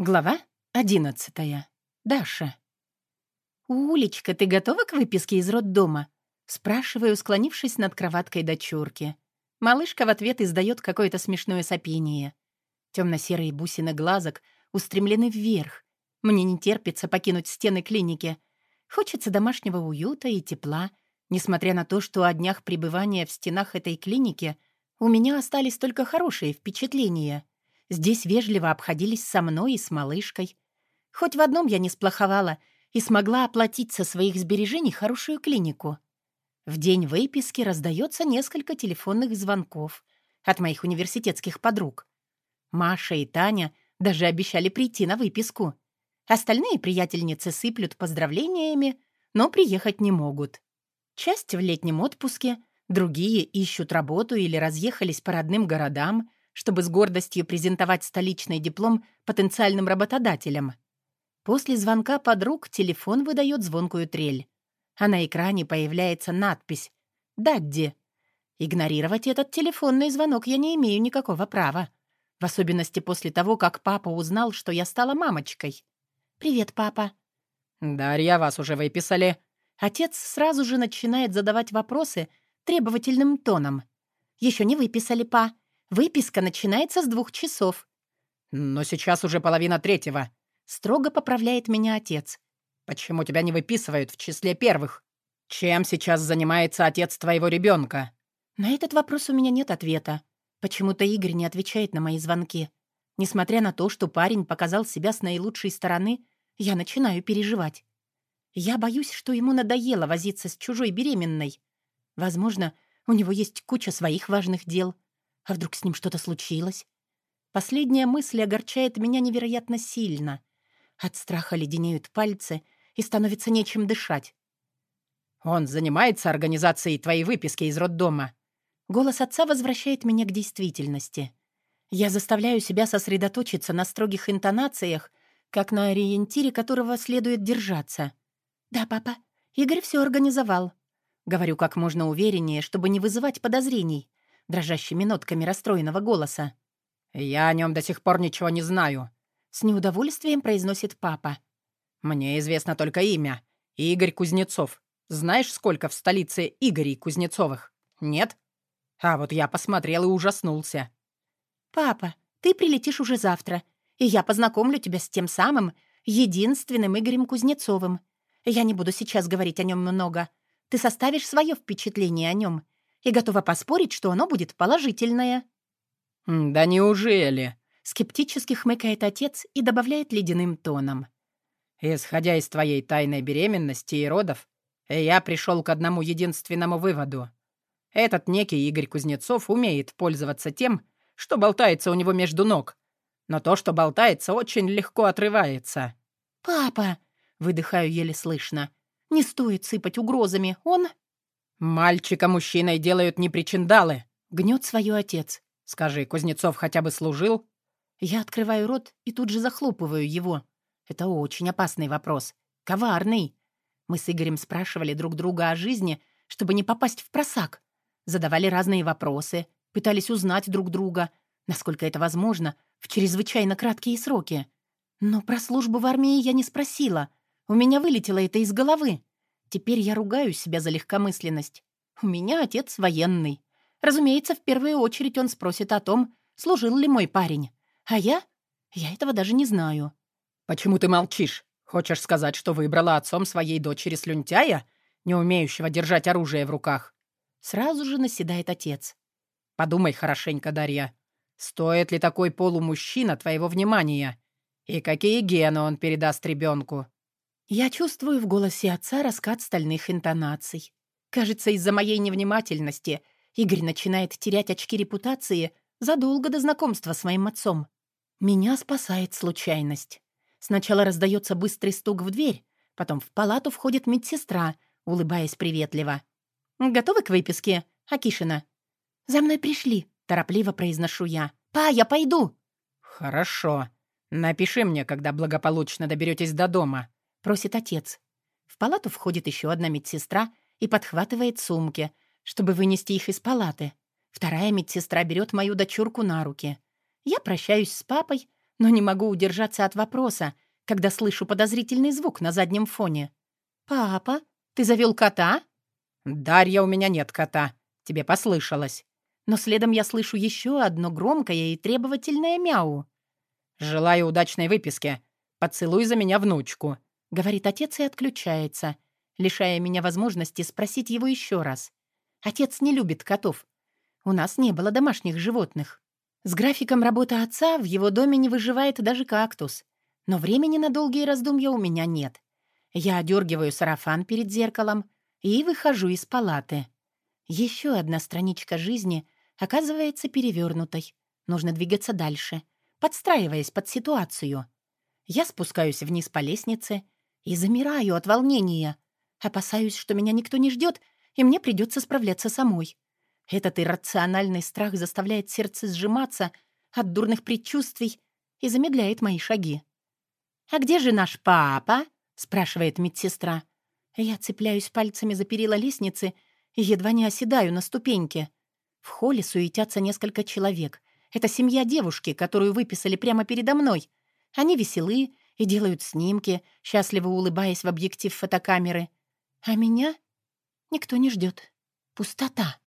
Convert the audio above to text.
Глава одиннадцатая. Даша. «Улечка, ты готова к выписке из роддома?» Спрашиваю, склонившись над кроваткой дочурки. Малышка в ответ издает какое-то смешное сопение. Темно-серые бусины глазок устремлены вверх. Мне не терпится покинуть стены клиники. Хочется домашнего уюта и тепла, несмотря на то, что о днях пребывания в стенах этой клиники у меня остались только хорошие впечатления. Здесь вежливо обходились со мной и с малышкой. Хоть в одном я не сплоховала и смогла оплатить со своих сбережений хорошую клинику. В день выписки раздается несколько телефонных звонков от моих университетских подруг. Маша и Таня даже обещали прийти на выписку. Остальные приятельницы сыплют поздравлениями, но приехать не могут. Часть в летнем отпуске, другие ищут работу или разъехались по родным городам — чтобы с гордостью презентовать столичный диплом потенциальным работодателям. После звонка подруг телефон выдает звонкую трель, а на экране появляется надпись «Дадди». Игнорировать этот телефонный звонок я не имею никакого права. В особенности после того, как папа узнал, что я стала мамочкой. «Привет, папа». «Дарья, вас уже выписали». Отец сразу же начинает задавать вопросы требовательным тоном. «Еще не выписали, па. Выписка начинается с двух часов». «Но сейчас уже половина третьего», — строго поправляет меня отец. «Почему тебя не выписывают в числе первых? Чем сейчас занимается отец твоего ребенка? На этот вопрос у меня нет ответа. Почему-то Игорь не отвечает на мои звонки. Несмотря на то, что парень показал себя с наилучшей стороны, я начинаю переживать. Я боюсь, что ему надоело возиться с чужой беременной. Возможно, у него есть куча своих важных дел — а вдруг с ним что-то случилось? Последняя мысль огорчает меня невероятно сильно. От страха леденеют пальцы, и становится нечем дышать. «Он занимается организацией твоей выписки из роддома». Голос отца возвращает меня к действительности. Я заставляю себя сосредоточиться на строгих интонациях, как на ориентире которого следует держаться. «Да, папа, Игорь все организовал». Говорю как можно увереннее, чтобы не вызывать подозрений дрожащими нотками расстроенного голоса. «Я о нем до сих пор ничего не знаю», — с неудовольствием произносит папа. «Мне известно только имя. Игорь Кузнецов. Знаешь, сколько в столице Игорей Кузнецовых? Нет? А вот я посмотрел и ужаснулся». «Папа, ты прилетишь уже завтра, и я познакомлю тебя с тем самым, единственным Игорем Кузнецовым. Я не буду сейчас говорить о нем много. Ты составишь свое впечатление о нем, и готова поспорить, что оно будет положительное». «Да неужели?» — скептически хмыкает отец и добавляет ледяным тоном. «Исходя из твоей тайной беременности и родов, я пришел к одному единственному выводу. Этот некий Игорь Кузнецов умеет пользоваться тем, что болтается у него между ног, но то, что болтается, очень легко отрывается». «Папа!» — выдыхаю еле слышно. «Не стоит сыпать угрозами, он...» «Мальчика мужчиной делают не причиндалы», — гнет свое отец. «Скажи, Кузнецов хотя бы служил?» Я открываю рот и тут же захлопываю его. Это очень опасный вопрос. Коварный. Мы с Игорем спрашивали друг друга о жизни, чтобы не попасть в просак. Задавали разные вопросы, пытались узнать друг друга, насколько это возможно, в чрезвычайно краткие сроки. Но про службу в армии я не спросила. У меня вылетело это из головы. Теперь я ругаю себя за легкомысленность. У меня отец военный. Разумеется, в первую очередь он спросит о том, служил ли мой парень. А я? Я этого даже не знаю. «Почему ты молчишь? Хочешь сказать, что выбрала отцом своей дочери слюнтяя, не умеющего держать оружие в руках?» Сразу же наседает отец. «Подумай хорошенько, Дарья. Стоит ли такой полумужчина твоего внимания? И какие гены он передаст ребенку? Я чувствую в голосе отца раскат стальных интонаций. Кажется, из-за моей невнимательности Игорь начинает терять очки репутации задолго до знакомства с моим отцом. Меня спасает случайность. Сначала раздается быстрый стук в дверь, потом в палату входит медсестра, улыбаясь приветливо. «Готовы к выписке, Акишина?» «За мной пришли», — торопливо произношу я. «Па, я пойду!» «Хорошо. Напиши мне, когда благополучно доберетесь до дома», — просит отец. В палату входит еще одна медсестра и подхватывает сумки, чтобы вынести их из палаты. Вторая медсестра берет мою дочурку на руки. Я прощаюсь с папой, но не могу удержаться от вопроса, когда слышу подозрительный звук на заднем фоне. «Папа, ты завел кота?» «Дарья, у меня нет кота. Тебе послышалось». Но следом я слышу еще одно громкое и требовательное мяу. «Желаю удачной выписки. Поцелуй за меня внучку», — говорит отец и отключается, лишая меня возможности спросить его еще раз. Отец не любит котов. У нас не было домашних животных. С графиком работы отца в его доме не выживает даже кактус. Но времени на долгие раздумья у меня нет. Я одергиваю сарафан перед зеркалом и выхожу из палаты. Еще одна страничка жизни оказывается перевернутой. Нужно двигаться дальше, подстраиваясь под ситуацию. Я спускаюсь вниз по лестнице и замираю от волнения. Опасаюсь, что меня никто не ждет, и мне придется справляться самой. Этот иррациональный страх заставляет сердце сжиматься от дурных предчувствий и замедляет мои шаги. «А где же наш папа?» — спрашивает медсестра. Я цепляюсь пальцами за перила лестницы и едва не оседаю на ступеньке. В холле суетятся несколько человек. Это семья девушки, которую выписали прямо передо мной. Они веселы и делают снимки, счастливо улыбаясь в объектив фотокамеры. А меня никто не ждет. Пустота.